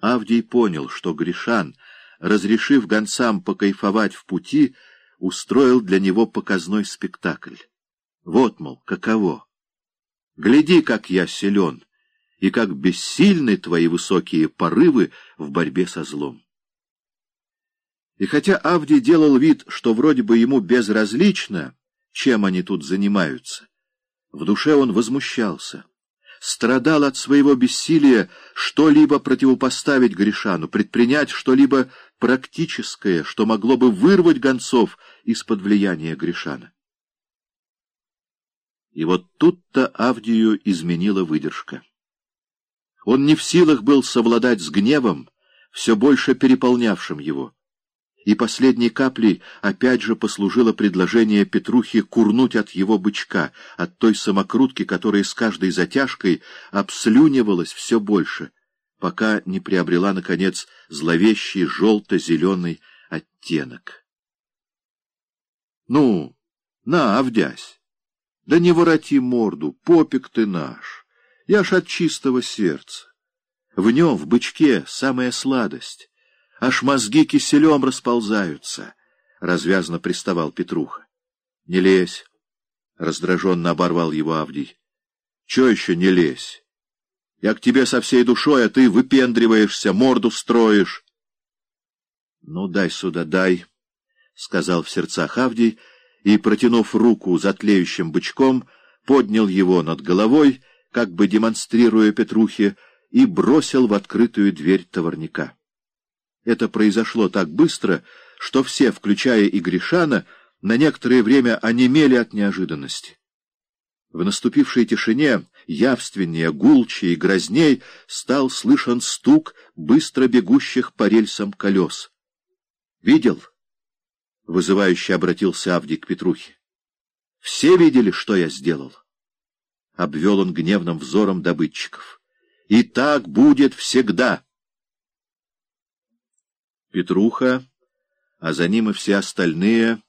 Авдий понял, что Гришан, разрешив гонцам покайфовать в пути, устроил для него показной спектакль. Вот, мол, каково. Гляди, как я силен, и как бессильны твои высокие порывы в борьбе со злом. И хотя Авдий делал вид, что вроде бы ему безразлично, чем они тут занимаются, в душе он возмущался страдал от своего бессилия что-либо противопоставить Гришану, предпринять что-либо практическое, что могло бы вырвать гонцов из-под влияния Гришана. И вот тут-то Авдию изменила выдержка. Он не в силах был совладать с гневом, все больше переполнявшим его. И последней каплей опять же послужило предложение Петрухи курнуть от его бычка, от той самокрутки, которая с каждой затяжкой обслюнивалась все больше, пока не приобрела, наконец, зловещий желто-зеленый оттенок. — Ну, на, Авдясь, да не вороти морду, попик ты наш, я ж от чистого сердца. В нем, в бычке, самая сладость аж мозги киселем расползаются, — развязно приставал Петруха. — Не лезь, — раздраженно оборвал его Авдий. — Че еще не лезь? Я к тебе со всей душой, а ты выпендриваешься, морду строишь. — Ну, дай сюда, дай, — сказал в сердцах Авдий, и, протянув руку за тлеющим бычком, поднял его над головой, как бы демонстрируя Петрухе, и бросил в открытую дверь товарника. Это произошло так быстро, что все, включая и Гришана, на некоторое время онемели от неожиданности. В наступившей тишине, явственнее, гулче и грозней, стал слышен стук быстро бегущих по рельсам колес. «Видел?» — вызывающе обратился Авдий к Петрухе. «Все видели, что я сделал?» Обвел он гневным взором добытчиков. «И так будет всегда!» Петруха, а за ним и все остальные,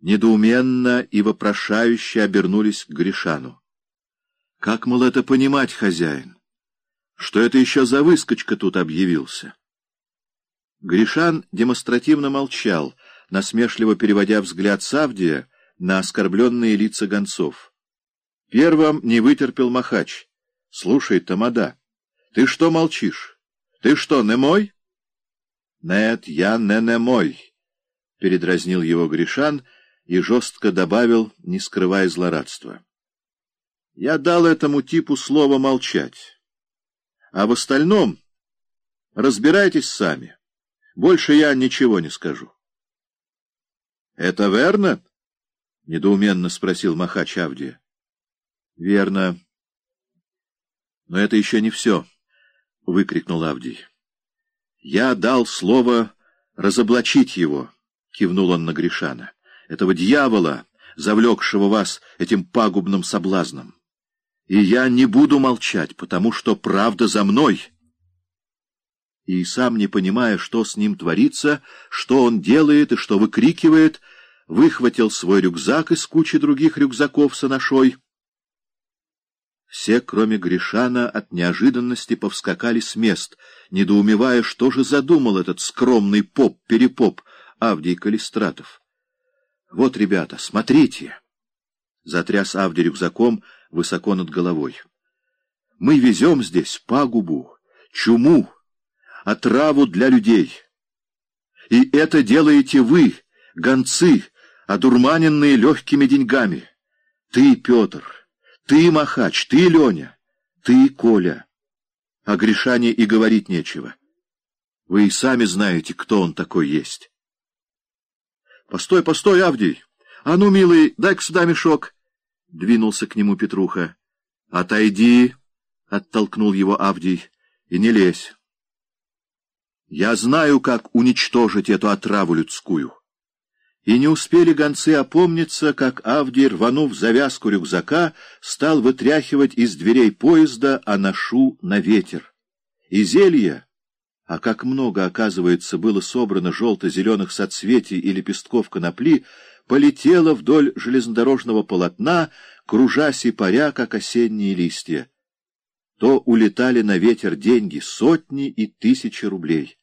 недоуменно и вопрошающе обернулись к Гришану. Как, мол, это понимать, хозяин? Что это еще за выскочка тут объявился? Гришан демонстративно молчал, насмешливо переводя взгляд Савдия на оскорбленные лица гонцов. Первым не вытерпел Махач. — Слушай, Тамада, ты что молчишь? Ты что, не мой? «Нет, я не не мой», — передразнил его Гришан и жестко добавил, не скрывая злорадства. «Я дал этому типу слово молчать. А в остальном разбирайтесь сами. Больше я ничего не скажу». «Это верно?» — недоуменно спросил Махач Авдия. «Верно. Но это еще не все», — выкрикнул Авдий. «Я дал слово разоблачить его», — кивнул он на Гришана, — «этого дьявола, завлекшего вас этим пагубным соблазном. И я не буду молчать, потому что правда за мной». И сам не понимая, что с ним творится, что он делает и что выкрикивает, выхватил свой рюкзак из кучи других рюкзаков с анашой, все, кроме Гришана, от неожиданности повскакали с мест, недоумевая, что же задумал этот скромный поп-перепоп Авдий Калистратов. — Вот, ребята, смотрите! — затряс Авдий рюкзаком высоко над головой. — Мы везем здесь пагубу, чуму, отраву для людей. И это делаете вы, гонцы, одурманенные легкими деньгами. Ты, Петр... Ты, Махач, ты, Леня, ты, Коля. О Гришане и говорить нечего. Вы и сами знаете, кто он такой есть. Постой, постой, Авдий! А ну, милый, дай-ка сюда мешок! Двинулся к нему Петруха. Отойди! — оттолкнул его Авдий. — И не лезь. Я знаю, как уничтожить эту отраву людскую. И не успели гонцы опомниться, как Авдий, рванув завязку рюкзака, стал вытряхивать из дверей поезда анашу на ветер. И зелье, а как много, оказывается, было собрано желто-зеленых соцветий и лепестков конопли, полетело вдоль железнодорожного полотна, кружась и паря, как осенние листья. то улетали на ветер деньги, сотни и тысячи рублей.